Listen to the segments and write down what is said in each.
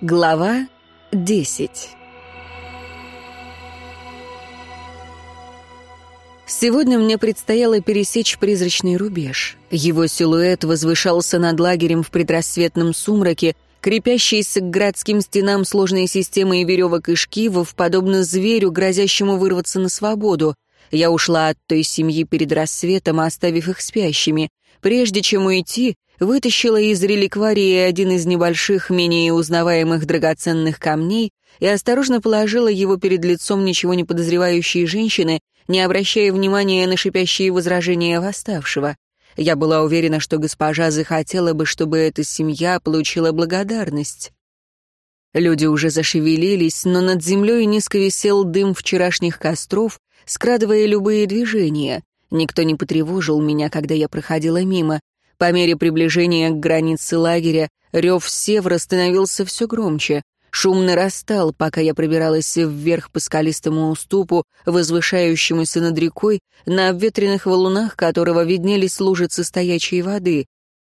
Глава 10 Сегодня мне предстояло пересечь призрачный рубеж. Его силуэт возвышался над лагерем в предрассветном сумраке, крепящийся к городским стенам сложной системой веревок и шкивов, подобно зверю, грозящему вырваться на свободу. Я ушла от той семьи перед рассветом, оставив их спящими. Прежде чем уйти, вытащила из реликварии один из небольших, менее узнаваемых драгоценных камней и осторожно положила его перед лицом ничего не подозревающей женщины, не обращая внимания на шипящие возражения восставшего. Я была уверена, что госпожа захотела бы, чтобы эта семья получила благодарность. Люди уже зашевелились, но над землей низко висел дым вчерашних костров, скрадывая любые движения. Никто не потревожил меня, когда я проходила мимо. По мере приближения к границе лагеря рев севера становился все громче. Шум нарастал, пока я пробиралась вверх по скалистому уступу, возвышающемуся над рекой, на обветренных валунах которого виднелись лужицы стоячей воды.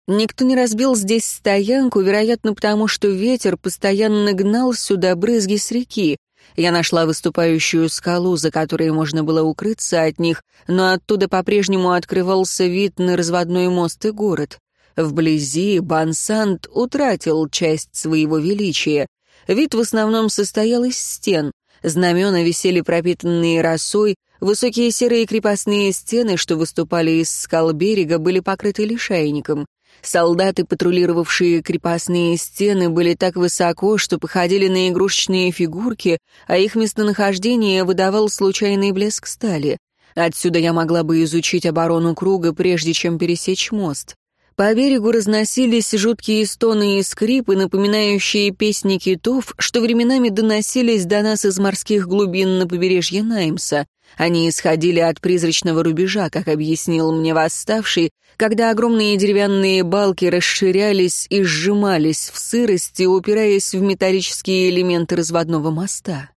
Никто не разбил здесь стоянку, вероятно, потому что ветер постоянно гнал сюда брызги с реки. Я нашла выступающую скалу, за которой можно было укрыться от них, но оттуда по-прежнему открывался вид на разводной мост и город. Вблизи Бансант утратил часть своего величия. Вид в основном состоял из стен. Знамена висели пропитанные росой, высокие серые крепостные стены, что выступали из скал берега, были покрыты лишайником. Солдаты, патрулировавшие крепостные стены, были так высоко, что походили на игрушечные фигурки, а их местонахождение выдавал случайный блеск стали. Отсюда я могла бы изучить оборону круга, прежде чем пересечь мост. По берегу разносились жуткие стоны и скрипы, напоминающие песни китов, что временами доносились до нас из морских глубин на побережье Наймса. Они исходили от призрачного рубежа, как объяснил мне восставший, когда огромные деревянные балки расширялись и сжимались в сырости, упираясь в металлические элементы разводного моста.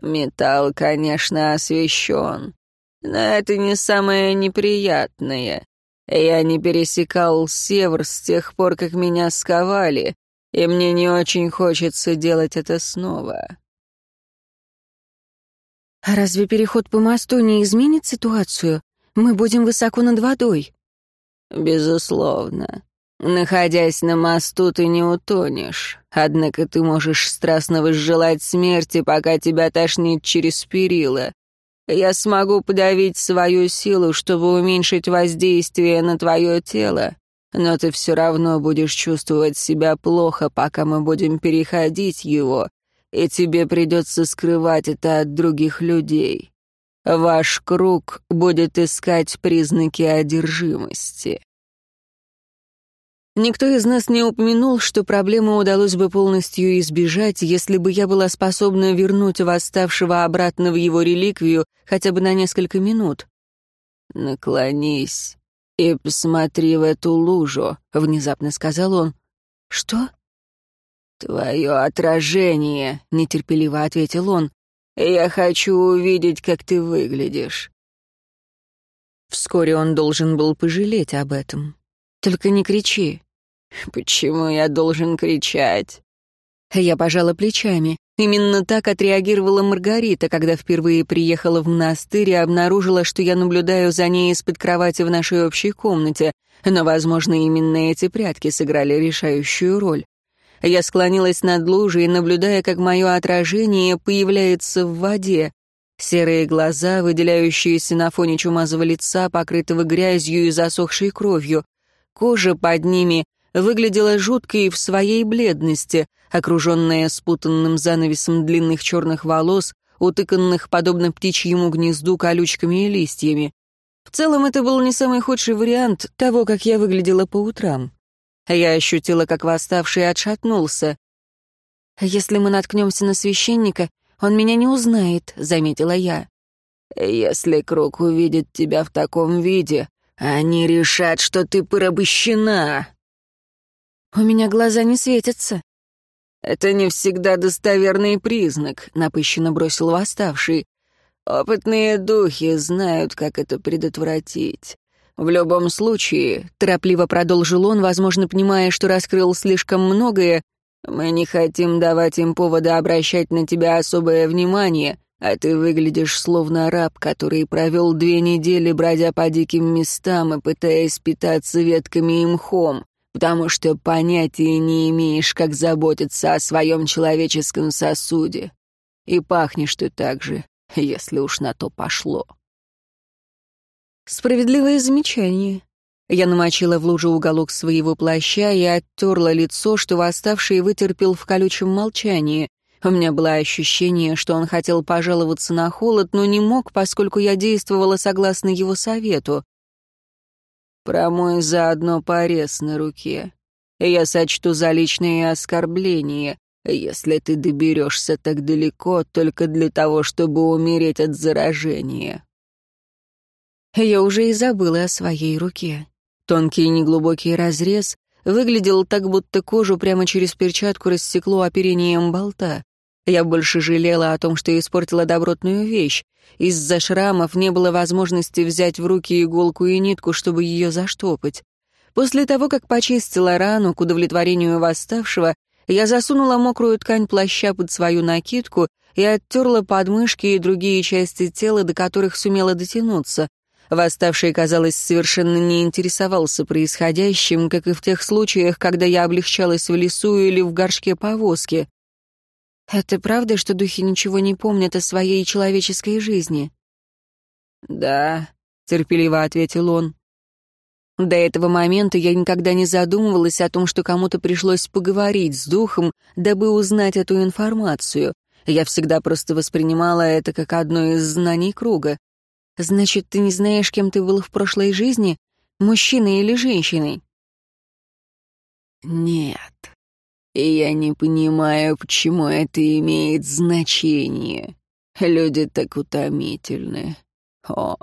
Металл, конечно, освещен, но это не самое неприятное. Я не пересекал север с тех пор, как меня сковали, и мне не очень хочется делать это снова. А разве переход по мосту не изменит ситуацию? Мы будем высоко над водой. Безусловно. Находясь на мосту, ты не утонешь. Однако ты можешь страстно возжелать смерти, пока тебя тошнит через перила. Я смогу подавить свою силу, чтобы уменьшить воздействие на твое тело, но ты все равно будешь чувствовать себя плохо, пока мы будем переходить его, и тебе придется скрывать это от других людей. Ваш круг будет искать признаки одержимости. Никто из нас не упомянул, что проблему удалось бы полностью избежать, если бы я была способна вернуть восставшего обратно в его реликвию хотя бы на несколько минут. «Наклонись и посмотри в эту лужу», — внезапно сказал он. «Что?» «Твое отражение», — нетерпеливо ответил он. «Я хочу увидеть, как ты выглядишь». Вскоре он должен был пожалеть об этом. «Только не кричи. «Почему я должен кричать?» Я пожала плечами. Именно так отреагировала Маргарита, когда впервые приехала в монастырь и обнаружила, что я наблюдаю за ней из-под кровати в нашей общей комнате. Но, возможно, именно эти прятки сыграли решающую роль. Я склонилась над лужей, наблюдая, как мое отражение появляется в воде. Серые глаза, выделяющиеся на фоне чумазого лица, покрытого грязью и засохшей кровью. Кожа под ними выглядела жуткой в своей бледности, окруженная спутанным занавесом длинных черных волос, утыканных, подобно птичьему гнезду, колючками и листьями. В целом, это был не самый худший вариант того, как я выглядела по утрам. Я ощутила, как восставший отшатнулся. «Если мы наткнемся на священника, он меня не узнает», — заметила я. «Если круг увидит тебя в таком виде, они решат, что ты порабощена», «У меня глаза не светятся». «Это не всегда достоверный признак», — напыщенно бросил восставший. «Опытные духи знают, как это предотвратить. В любом случае», — торопливо продолжил он, возможно, понимая, что раскрыл слишком многое, Мы не хотим давать им повода обращать на тебя особое внимание, а ты выглядишь словно раб, который провел две недели, бродя по диким местам и пытаясь питаться ветками и мхом, потому что понятия не имеешь, как заботиться о своем человеческом сосуде. И пахнешь ты так же, если уж на то пошло. Справедливое замечание. Я намочила в лужу уголок своего плаща и оттерла лицо, что восставший вытерпел в колючем молчании. У меня было ощущение, что он хотел пожаловаться на холод, но не мог, поскольку я действовала согласно его совету. «Промой заодно порез на руке. Я сочту за личные оскорбления, если ты доберешься так далеко только для того, чтобы умереть от заражения». Я уже и забыла о своей руке. Тонкий неглубокий разрез выглядел так, будто кожу прямо через перчатку рассекло оперением болта. Я больше жалела о том, что испортила добротную вещь. Из-за шрамов не было возможности взять в руки иголку и нитку, чтобы ее заштопать. После того, как почистила рану к удовлетворению восставшего, я засунула мокрую ткань плаща под свою накидку и оттерла подмышки и другие части тела, до которых сумела дотянуться. Восставший, казалось, совершенно не интересовался происходящим, как и в тех случаях, когда я облегчалась в лесу или в горшке повозки. Это правда, что духи ничего не помнят о своей человеческой жизни? Да, терпеливо ответил он. До этого момента я никогда не задумывалась о том, что кому-то пришлось поговорить с духом, дабы узнать эту информацию. Я всегда просто воспринимала это как одно из знаний круга. Значит, ты не знаешь, кем ты был в прошлой жизни, мужчиной или женщиной? Нет, и я не понимаю, почему это имеет значение. Люди так утомительны. О,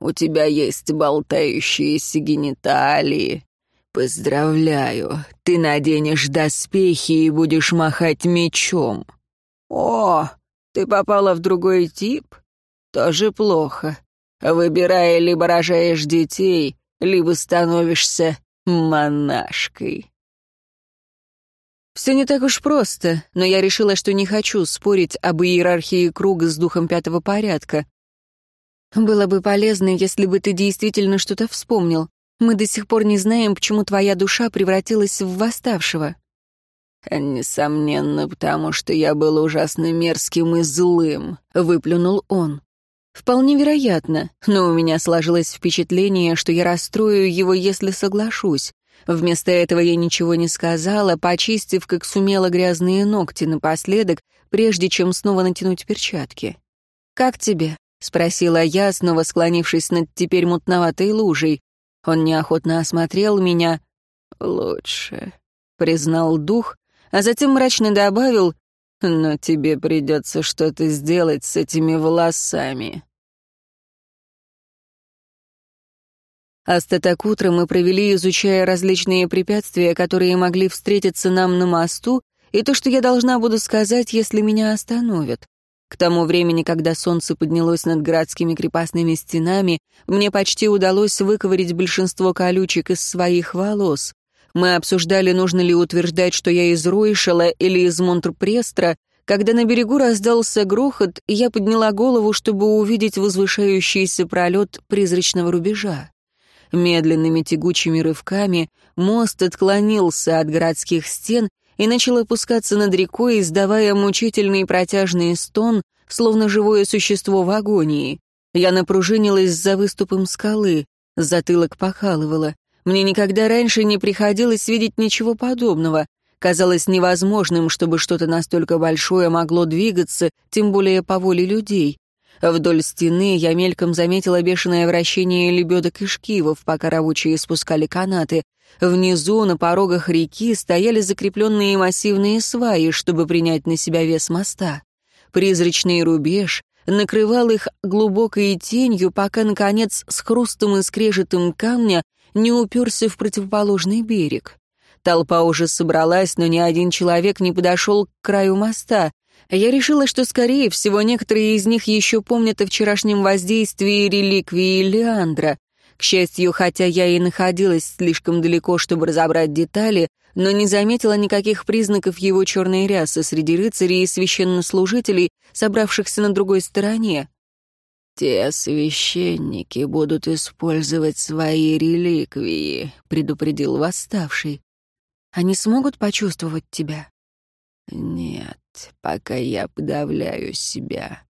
у тебя есть болтающиеся гениталии. Поздравляю, ты наденешь доспехи и будешь махать мечом. О, ты попала в другой тип? Тоже плохо. Выбирая, либо рожаешь детей, либо становишься монашкой. Все не так уж просто, но я решила, что не хочу спорить об иерархии круга с духом пятого порядка. Было бы полезно, если бы ты действительно что-то вспомнил. Мы до сих пор не знаем, почему твоя душа превратилась в восставшего. «Несомненно, потому что я был ужасно мерзким и злым», — выплюнул он. «Вполне вероятно, но у меня сложилось впечатление, что я расстрою его, если соглашусь. Вместо этого я ничего не сказала, почистив, как сумела, грязные ногти напоследок, прежде чем снова натянуть перчатки. «Как тебе?» — спросила я, снова склонившись над теперь мутноватой лужей. Он неохотно осмотрел меня. «Лучше», — признал дух, а затем мрачно добавил, «но тебе придется что-то сделать с этими волосами». Остаток утра мы провели, изучая различные препятствия, которые могли встретиться нам на мосту, и то, что я должна буду сказать, если меня остановят. К тому времени, когда солнце поднялось над городскими крепостными стенами, мне почти удалось выковырить большинство колючек из своих волос. Мы обсуждали, нужно ли утверждать, что я из Ройшела или из Монтрпрестра, когда на берегу раздался грохот, я подняла голову, чтобы увидеть возвышающийся пролет призрачного рубежа. Медленными тягучими рывками мост отклонился от городских стен и начал опускаться над рекой, издавая мучительный протяжный стон, словно живое существо в агонии. Я напружинилась за выступом скалы, затылок покалывало. Мне никогда раньше не приходилось видеть ничего подобного. Казалось невозможным, чтобы что-то настолько большое могло двигаться, тем более по воле людей. Вдоль стены я мельком заметила бешеное вращение лебедок и шкивов, пока рабочие спускали канаты. Внизу, на порогах реки, стояли закрепленные массивные сваи, чтобы принять на себя вес моста. Призрачный рубеж накрывал их глубокой тенью, пока, наконец, с хрустом и скрежетом камня не уперся в противоположный берег. Толпа уже собралась, но ни один человек не подошел к краю моста. Я решила, что, скорее всего, некоторые из них еще помнят о вчерашнем воздействии реликвии Леандра. К счастью, хотя я и находилась слишком далеко, чтобы разобрать детали, но не заметила никаких признаков его черной рясы среди рыцарей и священнослужителей, собравшихся на другой стороне. «Те священники будут использовать свои реликвии», — предупредил восставший. «Они смогут почувствовать тебя?» «Нет, пока я подавляю себя.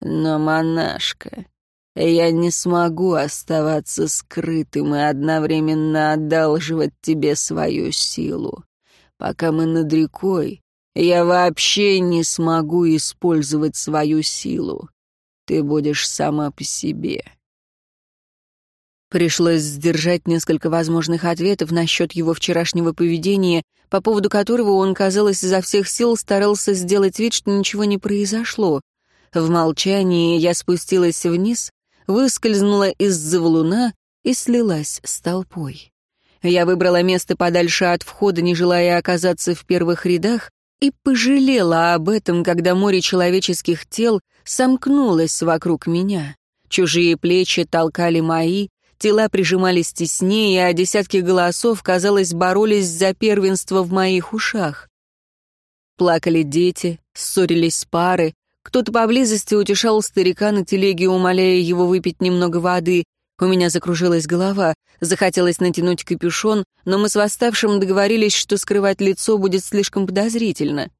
Но, монашка, я не смогу оставаться скрытым и одновременно одалживать тебе свою силу. Пока мы над рекой, я вообще не смогу использовать свою силу. Ты будешь сама по себе. Пришлось сдержать несколько возможных ответов насчет его вчерашнего поведения, по поводу которого он, казалось, изо всех сил старался сделать вид, что ничего не произошло. В молчании я спустилась вниз, выскользнула из-за валуна и слилась с толпой. Я выбрала место подальше от входа, не желая оказаться в первых рядах, и пожалела об этом, когда море человеческих тел сомкнулось вокруг меня. Чужие плечи толкали мои, тела прижимались теснее, а десятки голосов, казалось, боролись за первенство в моих ушах. Плакали дети, ссорились пары, кто-то поблизости утешал старика на телеге, умоляя его выпить немного воды, у меня закружилась голова, захотелось натянуть капюшон, но мы с восставшим договорились, что скрывать лицо будет слишком подозрительно.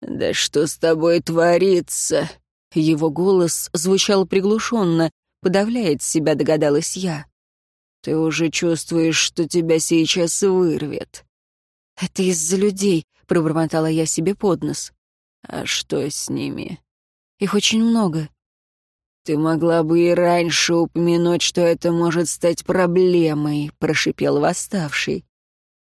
«Да что с тобой творится?» Его голос звучал приглушенно, подавляет себя, догадалась я. «Ты уже чувствуешь, что тебя сейчас вырвет». «Это из-за людей», — пробормотала я себе под нос. «А что с ними?» «Их очень много. «Ты могла бы и раньше упомянуть, что это может стать проблемой», — прошипел восставший.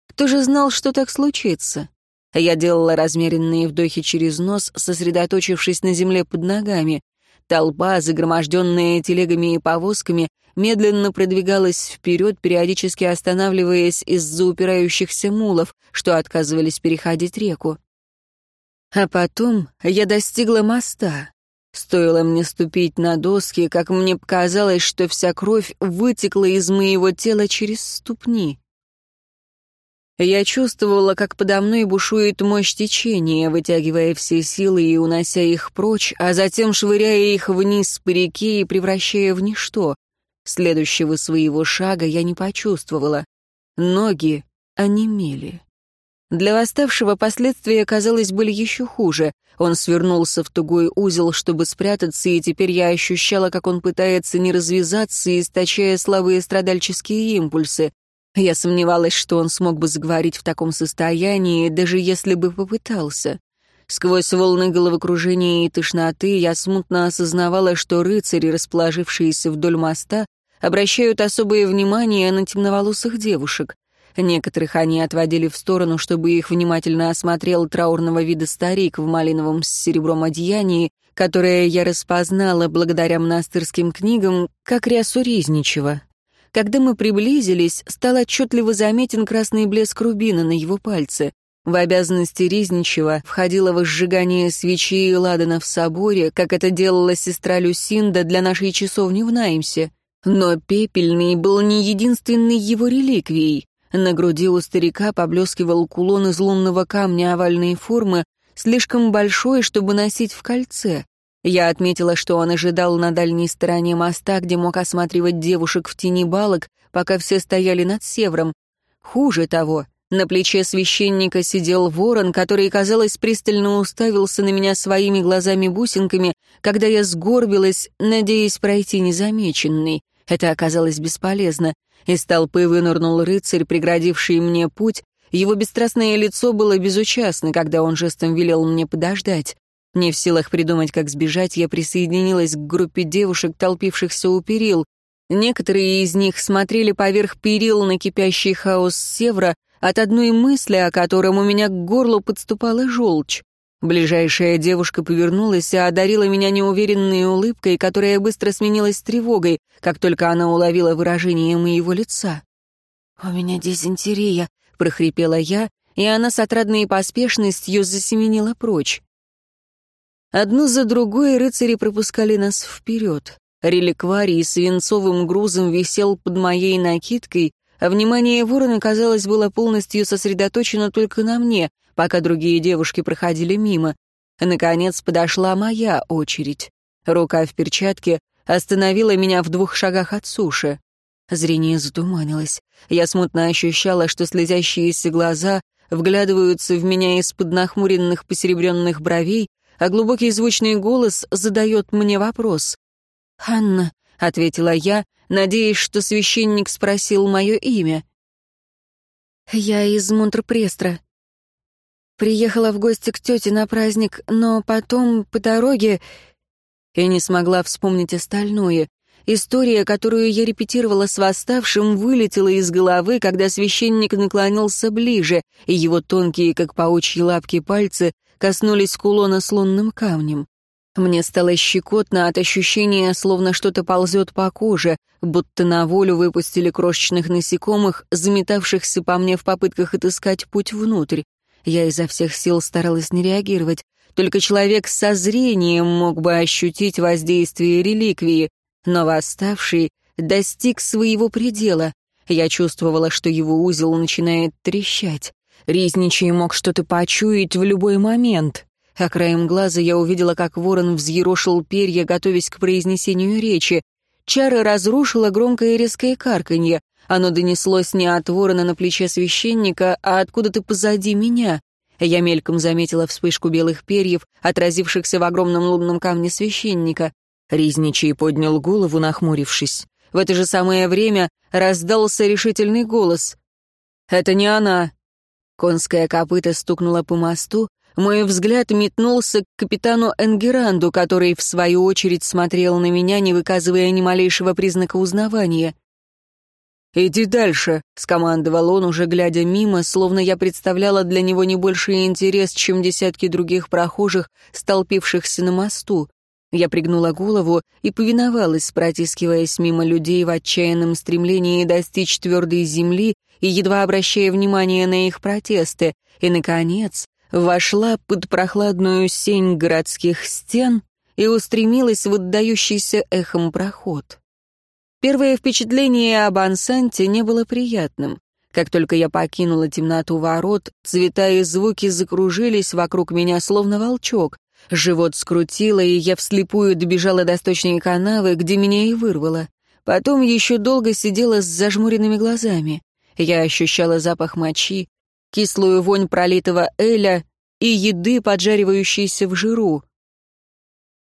«Кто же знал, что так случится?» Я делала размеренные вдохи через нос, сосредоточившись на земле под ногами. Толпа, загроможденная телегами и повозками, медленно продвигалась вперед, периодически останавливаясь из-за упирающихся мулов, что отказывались переходить реку. А потом я достигла моста. Стоило мне ступить на доски, как мне показалось, что вся кровь вытекла из моего тела через ступни. Я чувствовала, как подо мной бушует мощь течения, вытягивая все силы и унося их прочь, а затем швыряя их вниз по реке и превращая в ничто. Следующего своего шага я не почувствовала. Ноги онемели. Для восставшего последствия, казалось, были еще хуже. Он свернулся в тугой узел, чтобы спрятаться, и теперь я ощущала, как он пытается не развязаться, источая слабые страдальческие импульсы. Я сомневалась, что он смог бы заговорить в таком состоянии, даже если бы попытался. Сквозь волны головокружения и тошноты я смутно осознавала, что рыцари, расположившиеся вдоль моста, обращают особое внимание на темноволосых девушек. Некоторых они отводили в сторону, чтобы их внимательно осмотрел траурного вида старик в малиновом с серебром одеянии, которое я распознала благодаря монастырским книгам, как рясу Ризничева. Когда мы приблизились, стал отчетливо заметен красный блеск рубина на его пальце. В обязанности Ризничева входило возжигание свечи и ладана в соборе, как это делала сестра Люсинда для нашей часовни в Наймсе. Но пепельный был не единственной его реликвией. На груди у старика поблескивал кулон из лунного камня овальной формы, слишком большой, чтобы носить в кольце. Я отметила, что он ожидал на дальней стороне моста, где мог осматривать девушек в тени балок, пока все стояли над севером. Хуже того, на плече священника сидел ворон, который, казалось, пристально уставился на меня своими глазами-бусинками, когда я сгорбилась, надеясь пройти незамеченный. Это оказалось бесполезно. Из толпы вынырнул рыцарь, преградивший мне путь. Его бесстрастное лицо было безучастно, когда он жестом велел мне подождать. Не в силах придумать, как сбежать, я присоединилась к группе девушек, толпившихся у перил. Некоторые из них смотрели поверх перил на кипящий хаос севера, от одной мысли, о котором у меня к горлу подступала желчь. Ближайшая девушка повернулась и одарила меня неуверенной улыбкой, которая быстро сменилась тревогой, как только она уловила выражение моего лица. «У меня дизентерия», — прохрипела я, и она с отрадной поспешностью засеменила прочь. Одну за другой рыцари пропускали нас вперед. Реликварий свинцовым грузом висел под моей накидкой, а внимание ворона, казалось, было полностью сосредоточено только на мне, пока другие девушки проходили мимо. Наконец подошла моя очередь. Рука в перчатке остановила меня в двух шагах от суши. Зрение затуманилось. Я смутно ощущала, что слезящиеся глаза вглядываются в меня из-под нахмуренных посеребренных бровей, а глубокий звучный голос задает мне вопрос. «Анна», — ответила я, надеясь, что священник спросил мое имя. «Я из Монтрепрестра. Приехала в гости к тете на праздник, но потом по дороге...» И не смогла вспомнить остальное. История, которую я репетировала с восставшим, вылетела из головы, когда священник наклонился ближе, и его тонкие, как паучьи лапки, пальцы коснулись кулона с лунным камнем. Мне стало щекотно от ощущения, словно что-то ползет по коже, будто на волю выпустили крошечных насекомых, заметавшихся по мне в попытках отыскать путь внутрь. Я изо всех сил старалась не реагировать. Только человек со зрением мог бы ощутить воздействие реликвии, но восставший достиг своего предела. Я чувствовала, что его узел начинает трещать. Ризничий мог что-то почуять в любой момент. А краем глаза я увидела, как ворон взъерошил перья, готовясь к произнесению речи. Чара разрушила громкое резкое карканье. Оно донеслось не от ворона на плече священника, а откуда-то позади меня. Я мельком заметила вспышку белых перьев, отразившихся в огромном лунном камне священника. Ризничий поднял голову, нахмурившись. В это же самое время раздался решительный голос. «Это не она!» Конское копыто стукнуло по мосту, мой взгляд метнулся к капитану Энгеранду, который, в свою очередь, смотрел на меня, не выказывая ни малейшего признака узнавания. «Иди дальше», — скомандовал он, уже глядя мимо, словно я представляла для него не больший интерес, чем десятки других прохожих, столпившихся на мосту. Я пригнула голову и повиновалась, протискиваясь мимо людей в отчаянном стремлении достичь твердой земли и едва обращая внимание на их протесты, и, наконец, вошла под прохладную сень городских стен и устремилась в отдающийся эхом проход. Первое впечатление об Ансанте не было приятным. Как только я покинула темноту ворот, цвета и звуки закружились вокруг меня, словно волчок. Живот скрутило, и я вслепую добежала до сточной канавы, где меня и вырвало. Потом еще долго сидела с зажмуренными глазами. Я ощущала запах мочи, кислую вонь пролитого эля и еды, поджаривающейся в жиру.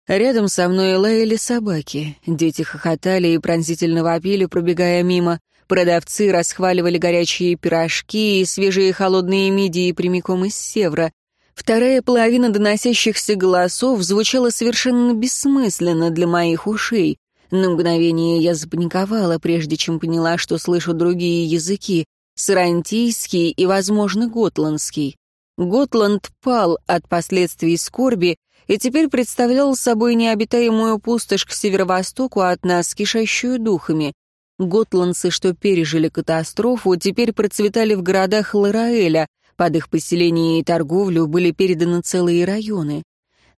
Рядом со мной лаяли собаки. Дети хохотали и пронзительно вопили, пробегая мимо. Продавцы расхваливали горячие пирожки и свежие холодные мидии прямиком из севра. Вторая половина доносящихся голосов звучала совершенно бессмысленно для моих ушей. На мгновение я запаниковала, прежде чем поняла, что слышу другие языки — сарантийский и, возможно, готландский. Готланд пал от последствий скорби и теперь представлял собой необитаемую пустошь к северо-востоку от нас, кишащую духами. Готландцы, что пережили катастрофу, теперь процветали в городах Лараэля, под их поселение и торговлю были переданы целые районы.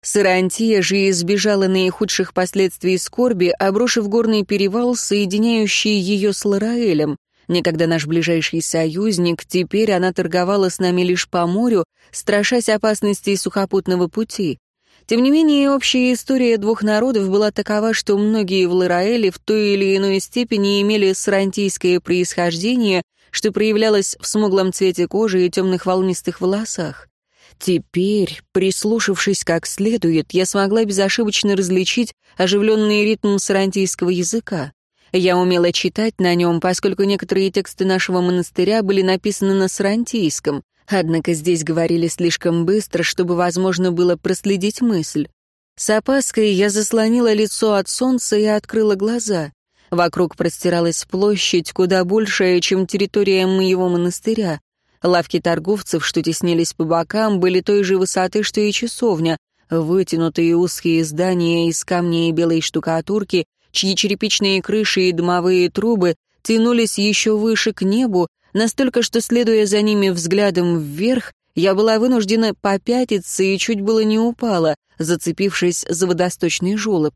Сарантия же избежала наихудших последствий скорби, обрушив горный перевал, соединяющий ее с Лараэлем. Некогда наш ближайший союзник, теперь она торговала с нами лишь по морю, страшась опасностей сухопутного пути. Тем не менее, общая история двух народов была такова, что многие в Лараэле в той или иной степени имели сарантийское происхождение, что проявлялось в смуглом цвете кожи и темных волнистых волосах. Теперь, прислушавшись как следует, я смогла безошибочно различить оживленный ритм сарантийского языка. Я умела читать на нем, поскольку некоторые тексты нашего монастыря были написаны на сарантийском, однако здесь говорили слишком быстро, чтобы возможно было проследить мысль. С опаской я заслонила лицо от солнца и открыла глаза. Вокруг простиралась площадь, куда большая, чем территория моего монастыря. Лавки торговцев, что теснились по бокам, были той же высоты, что и часовня, вытянутые узкие здания из камня и белой штукатурки, чьи черепичные крыши и дымовые трубы тянулись еще выше к небу, настолько, что, следуя за ними взглядом вверх, я была вынуждена попятиться и чуть было не упала, зацепившись за водосточный желоб.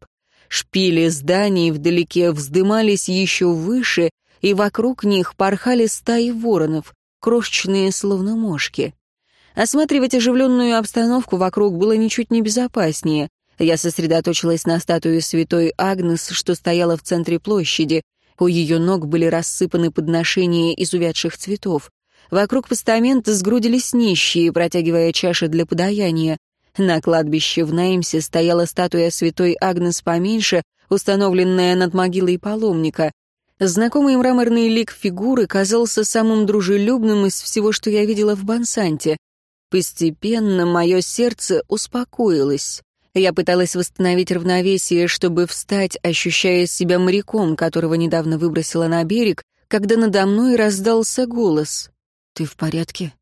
Шпили зданий вдалеке вздымались еще выше, и вокруг них порхали стаи воронов, крошечные словно мошки. Осматривать оживленную обстановку вокруг было ничуть не безопаснее. Я сосредоточилась на статуе святой Агнес, что стояла в центре площади. У ее ног были рассыпаны подношения из увядших цветов. Вокруг постамента сгрудились нищие, протягивая чаши для подаяния. На кладбище в Неймсе стояла статуя святой Агнес поменьше, установленная над могилой паломника. Знакомый мраморный лик фигуры казался самым дружелюбным из всего, что я видела в Бансанте. Постепенно мое сердце успокоилось. Я пыталась восстановить равновесие, чтобы встать, ощущая себя моряком, которого недавно выбросила на берег, когда надо мной раздался голос. «Ты в порядке?»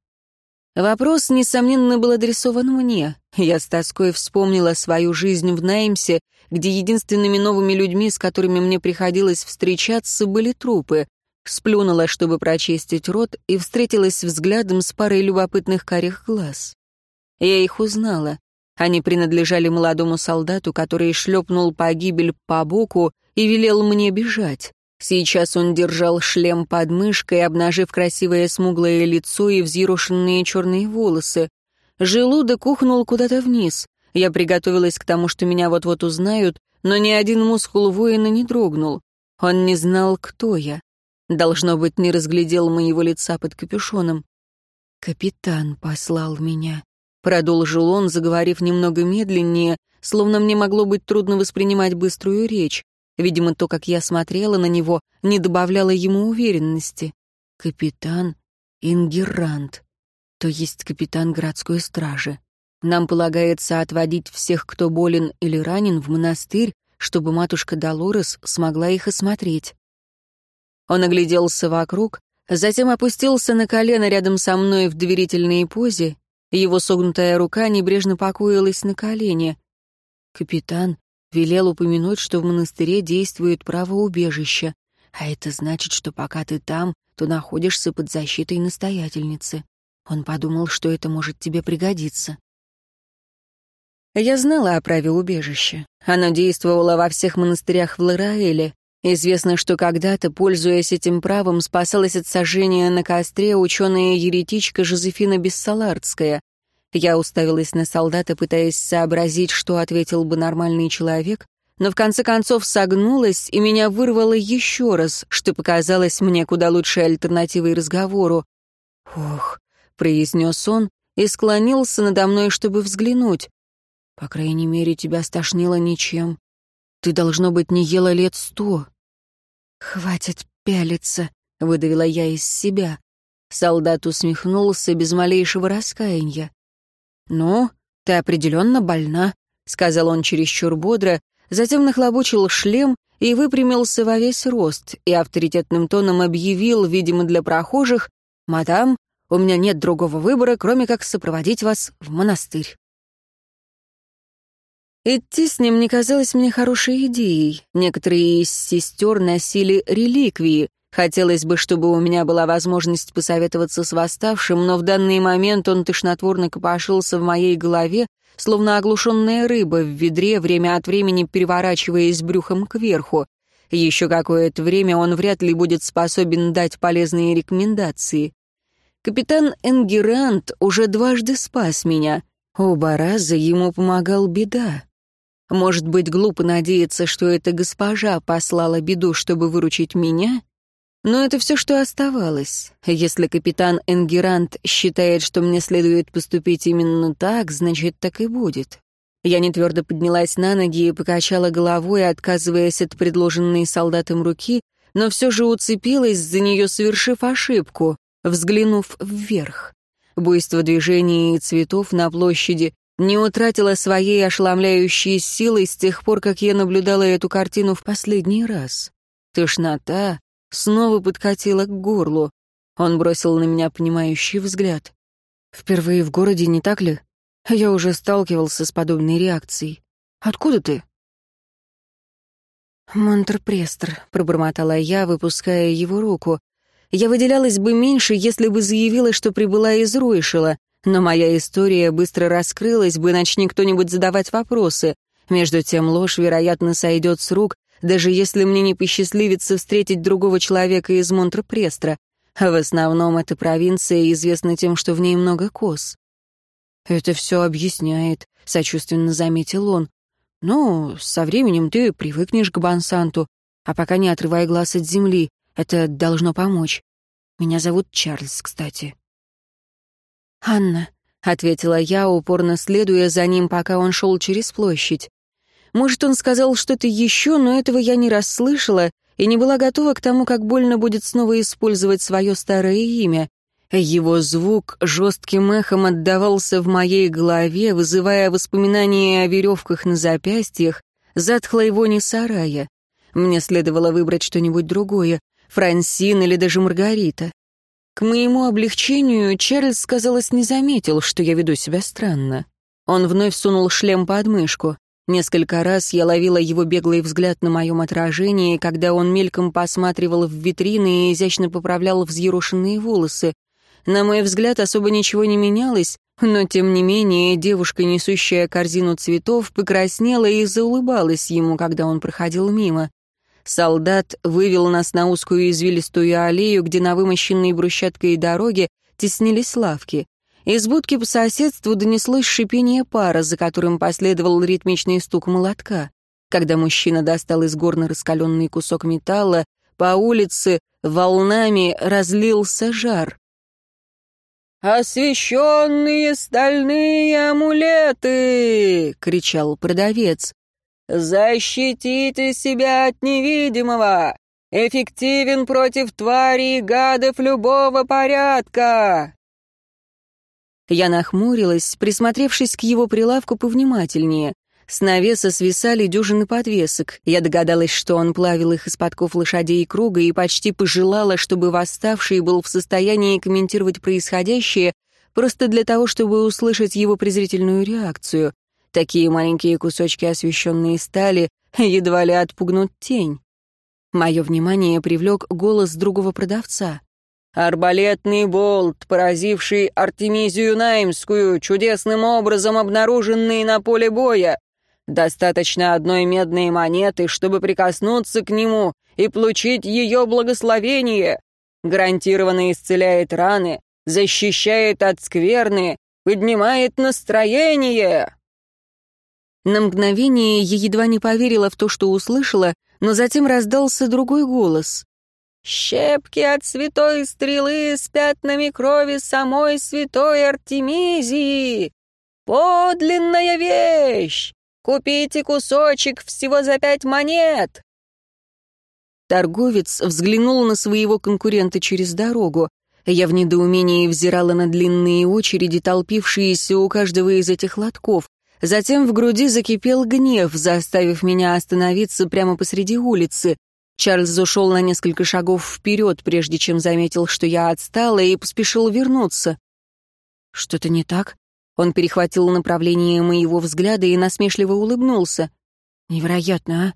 Вопрос, несомненно, был адресован мне. Я с тоской вспомнила свою жизнь в Неймсе, где единственными новыми людьми, с которыми мне приходилось встречаться, были трупы сплюнула, чтобы прочистить рот, и встретилась взглядом с парой любопытных карих глаз. Я их узнала. Они принадлежали молодому солдату, который шлепнул погибель по боку и велел мне бежать. Сейчас он держал шлем под мышкой, обнажив красивое смуглое лицо и взъерошенные черные волосы. Желудок ухнул куда-то вниз. Я приготовилась к тому, что меня вот-вот узнают, но ни один мускул воина не дрогнул. Он не знал, кто я. Должно быть, не разглядел моего лица под капюшоном. «Капитан послал меня», — продолжил он, заговорив немного медленнее, словно мне могло быть трудно воспринимать быструю речь. Видимо, то, как я смотрела на него, не добавляло ему уверенности. «Капитан Ингерант, то есть капитан городской стражи. Нам полагается отводить всех, кто болен или ранен, в монастырь, чтобы матушка Долорес смогла их осмотреть. Он огляделся вокруг, затем опустился на колено рядом со мной в доверительной позе, его согнутая рука небрежно покоилась на колене. Капитан велел упомянуть, что в монастыре действует право убежища, а это значит, что пока ты там, то находишься под защитой настоятельницы. Он подумал, что это может тебе пригодиться. Я знала о праве убежища. Оно действовало во всех монастырях в Лараэле. Известно, что когда-то, пользуясь этим правом, спасалась от сожжения на костре ученая-еретичка Жозефина Бессалардская. Я уставилась на солдата, пытаясь сообразить, что ответил бы нормальный человек, но в конце концов согнулась, и меня вырвало еще раз, что показалось мне куда лучшей альтернативой разговору. «Ох», — произнес он и склонился надо мной, чтобы взглянуть. «По крайней мере, тебя стошнило ничем. Ты, должно быть, не ела лет сто. «Хватит пялиться», — выдавила я из себя. Солдат усмехнулся без малейшего раскаяния. «Ну, ты определенно больна», — сказал он чересчур бодро, затем нахлобучил шлем и выпрямился во весь рост и авторитетным тоном объявил, видимо, для прохожих, «Мадам, у меня нет другого выбора, кроме как сопроводить вас в монастырь». Идти с ним не казалось мне хорошей идеей. Некоторые из сестер носили реликвии. Хотелось бы, чтобы у меня была возможность посоветоваться с восставшим, но в данный момент он тошнотворно копошился в моей голове, словно оглушенная рыба в ведре, время от времени переворачиваясь брюхом кверху. Еще какое-то время он вряд ли будет способен дать полезные рекомендации. Капитан Энгерант уже дважды спас меня. Оба раза ему помогал беда. Может быть, глупо надеяться, что эта госпожа послала беду, чтобы выручить меня? Но это все, что оставалось. Если капитан Энгерант считает, что мне следует поступить именно так, значит, так и будет. Я нетвердо поднялась на ноги и покачала головой, отказываясь от предложенной солдатам руки, но все же уцепилась за нее, совершив ошибку, взглянув вверх. Буйство движений и цветов на площади не утратила своей ошеломляющей силы с тех пор, как я наблюдала эту картину в последний раз. Тошнота снова подкатила к горлу. Он бросил на меня понимающий взгляд. «Впервые в городе, не так ли? Я уже сталкивался с подобной реакцией. Откуда ты?» «Монтерпрестер», — пробормотала я, выпуская его руку. «Я выделялась бы меньше, если бы заявила, что прибыла из Ройшела, но моя история быстро раскрылась бы, начни кто-нибудь задавать вопросы. Между тем ложь, вероятно, сойдет с рук, даже если мне не посчастливится встретить другого человека из Монтрепрестра. А в основном эта провинция известна тем, что в ней много коз. «Это все объясняет», — сочувственно заметил он. «Ну, со временем ты привыкнешь к Бансанту, а пока не отрывай глаз от земли. Это должно помочь. Меня зовут Чарльз, кстати». «Анна», — ответила я, упорно следуя за ним, пока он шел через площадь. Может, он сказал что-то еще, но этого я не расслышала и не была готова к тому, как больно будет снова использовать свое старое имя. Его звук жестким эхом отдавался в моей голове, вызывая воспоминания о веревках на запястьях, затхлой вони сарая. Мне следовало выбрать что-нибудь другое, Франсин или даже Маргарита. К моему облегчению Чарльз, казалось, не заметил, что я веду себя странно. Он вновь сунул шлем под мышку. Несколько раз я ловила его беглый взгляд на моем отражении, когда он мельком посматривал в витрины и изящно поправлял взъерошенные волосы. На мой взгляд, особо ничего не менялось, но, тем не менее, девушка, несущая корзину цветов, покраснела и заулыбалась ему, когда он проходил мимо. Солдат вывел нас на узкую извилистую аллею, где на вымощенной брусчаткой дороге теснились лавки. Из будки по соседству донеслось шипение пара, за которым последовал ритмичный стук молотка. Когда мужчина достал из горна раскаленный кусок металла, по улице волнами разлился жар. «Освещенные стальные амулеты!» — кричал продавец. «Защитите себя от невидимого! Эффективен против тварей и гадов любого порядка!» Я нахмурилась, присмотревшись к его прилавку повнимательнее. С навеса свисали дюжины подвесок. Я догадалась, что он плавил их из подков лошадей круга и почти пожелала, чтобы восставший был в состоянии комментировать происходящее просто для того, чтобы услышать его презрительную реакцию. Такие маленькие кусочки освещенной стали едва ли отпугнут тень. Мое внимание привлек голос другого продавца. Арбалетный болт, поразивший Артемизию Наймскую, чудесным образом обнаруженный на поле боя. Достаточно одной медной монеты, чтобы прикоснуться к нему и получить ее благословение. Гарантированно исцеляет раны, защищает от скверны, поднимает настроение. На мгновение я едва не поверила в то, что услышала, но затем раздался другой голос. «Щепки от святой стрелы с пятнами крови самой святой Артемизии! Подлинная вещь! Купите кусочек всего за пять монет!» Торговец взглянул на своего конкурента через дорогу. Я в недоумении взирала на длинные очереди, толпившиеся у каждого из этих лотков. Затем в груди закипел гнев, заставив меня остановиться прямо посреди улицы. Чарльз ушел на несколько шагов вперед, прежде чем заметил, что я отстала, и поспешил вернуться. «Что-то не так?» Он перехватил направление моего взгляда и насмешливо улыбнулся. «Невероятно, а?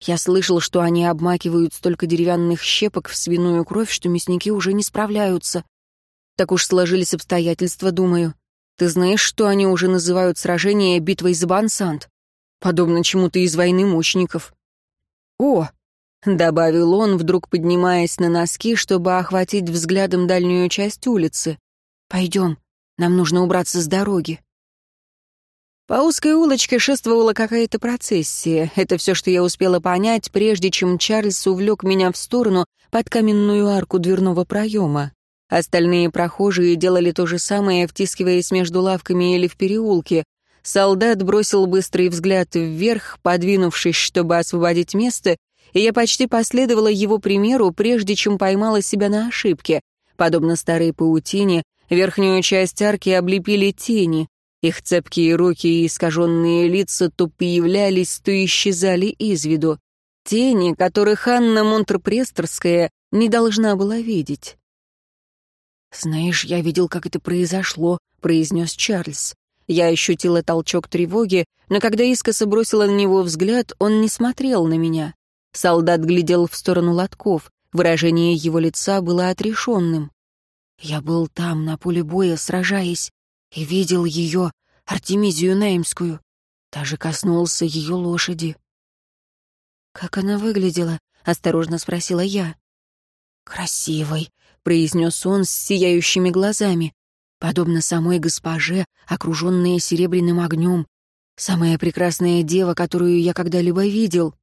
Я слышал, что они обмакивают столько деревянных щепок в свиную кровь, что мясники уже не справляются. Так уж сложились обстоятельства, думаю. Ты знаешь, что они уже называют сражение битвой за Бансант? Подобно чему-то из войны мучеников. О, — добавил он, вдруг поднимаясь на носки, чтобы охватить взглядом дальнюю часть улицы. «Пойдем, нам нужно убраться с дороги». По узкой улочке шествовала какая-то процессия. Это все, что я успела понять, прежде чем Чарльз увлек меня в сторону под каменную арку дверного проема. Остальные прохожие делали то же самое, втискиваясь между лавками или в переулке. Солдат бросил быстрый взгляд вверх, подвинувшись, чтобы освободить место, и я почти последовала его примеру, прежде чем поймала себя на ошибке. Подобно старой паутине, верхнюю часть арки облепили тени. Их цепкие руки и искаженные лица то появлялись, то исчезали из виду. Тени, которых Анна Монтрпрестерская не должна была видеть. «Знаешь, я видел, как это произошло», — произнес Чарльз. Я ощутила толчок тревоги, но когда искоса бросила на него взгляд, он не смотрел на меня. Солдат глядел в сторону лотков. Выражение его лица было отрешенным. «Я был там, на поле боя, сражаясь, и видел ее, Артемизию Неймскую. Даже коснулся ее лошади». «Как она выглядела?» — осторожно спросила я. «Красивой», — произнес он с сияющими глазами, подобно самой госпоже, окруженная серебряным огнем. Самая прекрасная дева, которую я когда-либо видел.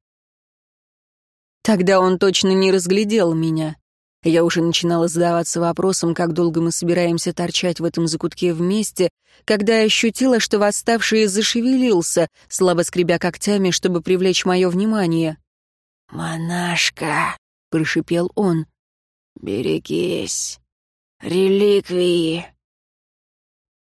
Тогда он точно не разглядел меня. Я уже начинала задаваться вопросом, как долго мы собираемся торчать в этом закутке вместе, когда ощутила, что восставший зашевелился, слабо скребя когтями, чтобы привлечь мое внимание. «Монашка», — прошипел он, — «берегись, реликвии».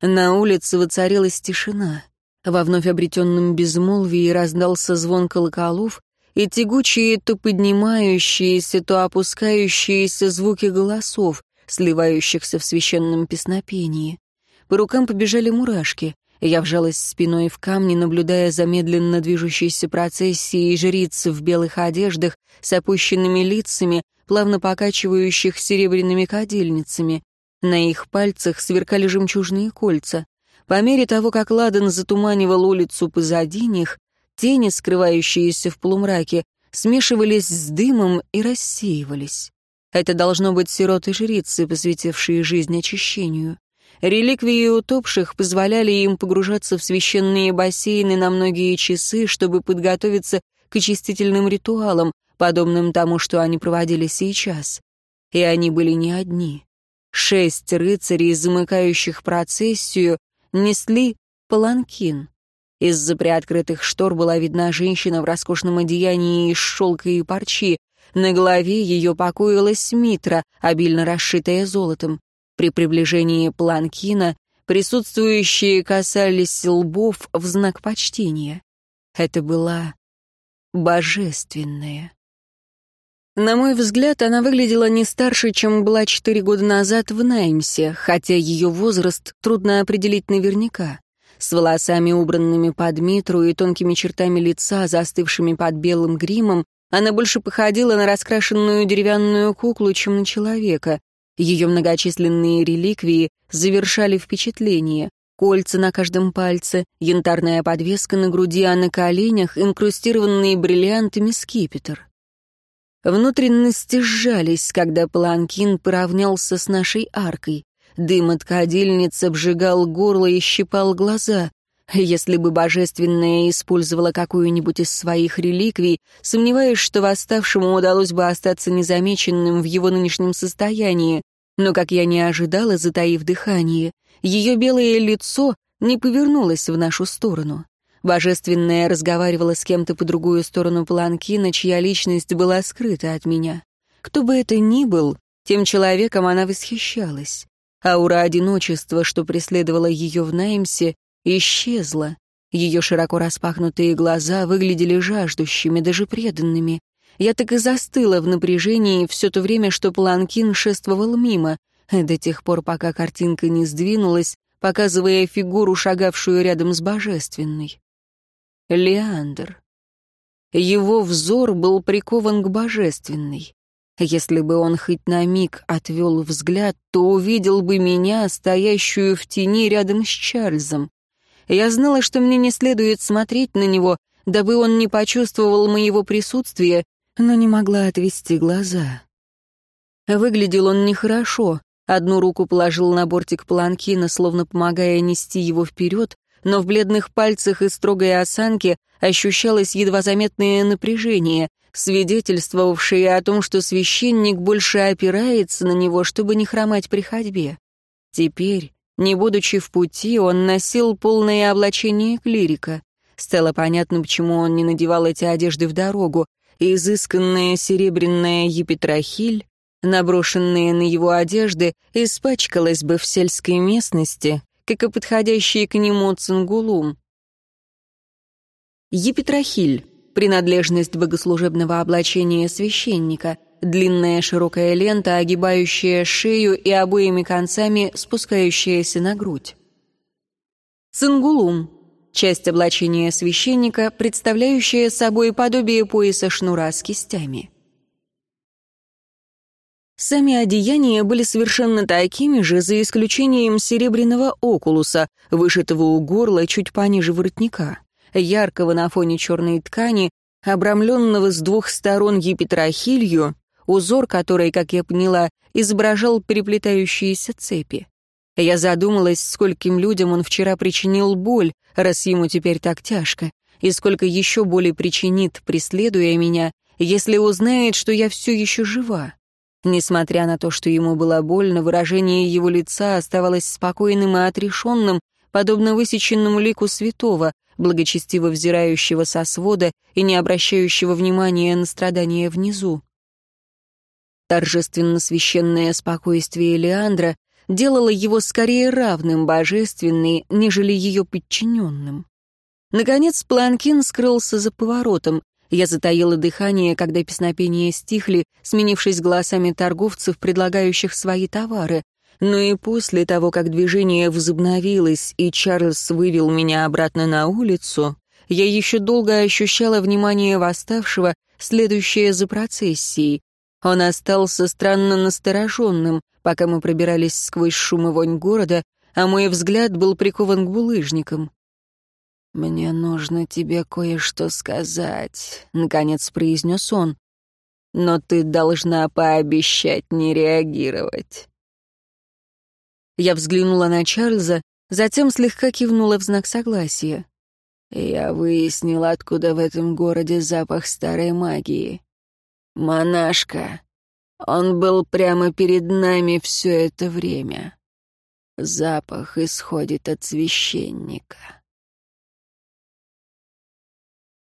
На улице воцарилась тишина. Во вновь обретенном безмолвии раздался звон колоколов и тягучие то поднимающиеся, то опускающиеся звуки голосов, сливающихся в священном песнопении. По рукам побежали мурашки. Я вжалась спиной в камни, наблюдая за медленно движущейся процессией жриц в белых одеждах с опущенными лицами, плавно покачивающих серебряными кадильницами. На их пальцах сверкали жемчужные кольца. По мере того, как Ладан затуманивал улицу позади них, тени, скрывающиеся в полумраке, смешивались с дымом и рассеивались. Это должно быть сироты-жрицы, посвятившие жизнь очищению. Реликвии утопших позволяли им погружаться в священные бассейны на многие часы, чтобы подготовиться к очистительным ритуалам, подобным тому, что они проводили сейчас. И они были не одни. Шесть рыцарей, замыкающих процессию, несли паланкин. Из-за приоткрытых штор была видна женщина в роскошном одеянии из шелка и парчи. На голове ее покоилась митра, обильно расшитая золотом. При приближении планкина присутствующие касались лбов в знак почтения. Это была божественная. На мой взгляд, она выглядела не старше, чем была четыре года назад в Наймсе, хотя ее возраст трудно определить наверняка. С волосами, убранными под митру и тонкими чертами лица, застывшими под белым гримом, она больше походила на раскрашенную деревянную куклу, чем на человека. Ее многочисленные реликвии завершали впечатление. Кольца на каждом пальце, янтарная подвеска на груди, а на коленях инкрустированные бриллиантами скипетр. Внутренности сжались, когда Паланкин поравнялся с нашей аркой. Дым от кадильницы обжигал горло и щипал глаза. Если бы Божественная использовала какую-нибудь из своих реликвий, сомневаюсь, что восставшему удалось бы остаться незамеченным в его нынешнем состоянии. Но, как я не ожидала, затаив дыхание, ее белое лицо не повернулось в нашу сторону. Божественная разговаривала с кем-то по другую сторону планкина, чья личность была скрыта от меня. Кто бы это ни был, тем человеком она восхищалась. Аура одиночества, что преследовала ее в Наймсе, исчезла. Ее широко распахнутые глаза выглядели жаждущими, даже преданными. Я так и застыла в напряжении все то время, что Планкин шествовал мимо, до тех пор, пока картинка не сдвинулась, показывая фигуру, шагавшую рядом с божественной. Леандр. Его взор был прикован к божественной. Если бы он хоть на миг отвел взгляд, то увидел бы меня, стоящую в тени рядом с Чарльзом. Я знала, что мне не следует смотреть на него, дабы он не почувствовал моего присутствия, но не могла отвести глаза. Выглядел он нехорошо. Одну руку положил на бортик планкина, словно помогая нести его вперед, но в бледных пальцах и строгой осанке ощущалось едва заметное напряжение, свидетельствовавшее о том, что священник больше опирается на него, чтобы не хромать при ходьбе. Теперь, не будучи в пути, он носил полное облачение клирика. Стало понятно, почему он не надевал эти одежды в дорогу. Изысканная серебряная епитрахиль, наброшенная на его одежды, испачкалась бы в сельской местности, как и подходящие к нему цингулум. Епитрахиль — принадлежность богослужебного облачения священника, длинная широкая лента, огибающая шею и обоими концами спускающаяся на грудь. Цингулум — часть облачения священника, представляющая собой подобие пояса шнура с кистями. Сами одеяния были совершенно такими же, за исключением серебряного окулуса, вышитого у горла чуть пониже воротника, яркого на фоне черной ткани, обрамленного с двух сторон епитрахилью, узор которой, как я поняла, изображал переплетающиеся цепи. Я задумалась, скольким людям он вчера причинил боль, раз ему теперь так тяжко, и сколько еще боли причинит, преследуя меня, если узнает, что я все еще жива. Несмотря на то, что ему было больно, выражение его лица оставалось спокойным и отрешенным, подобно высеченному лику святого, благочестиво взирающего со свода и не обращающего внимания на страдания внизу. Торжественно-священное спокойствие Леандра делало его скорее равным божественной, нежели ее подчиненным. Наконец Планкин скрылся за поворотом. Я затаила дыхание, когда песнопения стихли, сменившись голосами торговцев, предлагающих свои товары. Но и после того, как движение возобновилось, и Чарльз вывел меня обратно на улицу, я еще долго ощущала внимание восставшего, следующее за процессией. Он остался странно настороженным, пока мы пробирались сквозь шум и вонь города, а мой взгляд был прикован к булыжникам. «Мне нужно тебе кое-что сказать», — наконец произнес он. «Но ты должна пообещать не реагировать». Я взглянула на Чарльза, затем слегка кивнула в знак согласия. Я выяснила, откуда в этом городе запах старой магии. Монашка. Он был прямо перед нами все это время. Запах исходит от священника.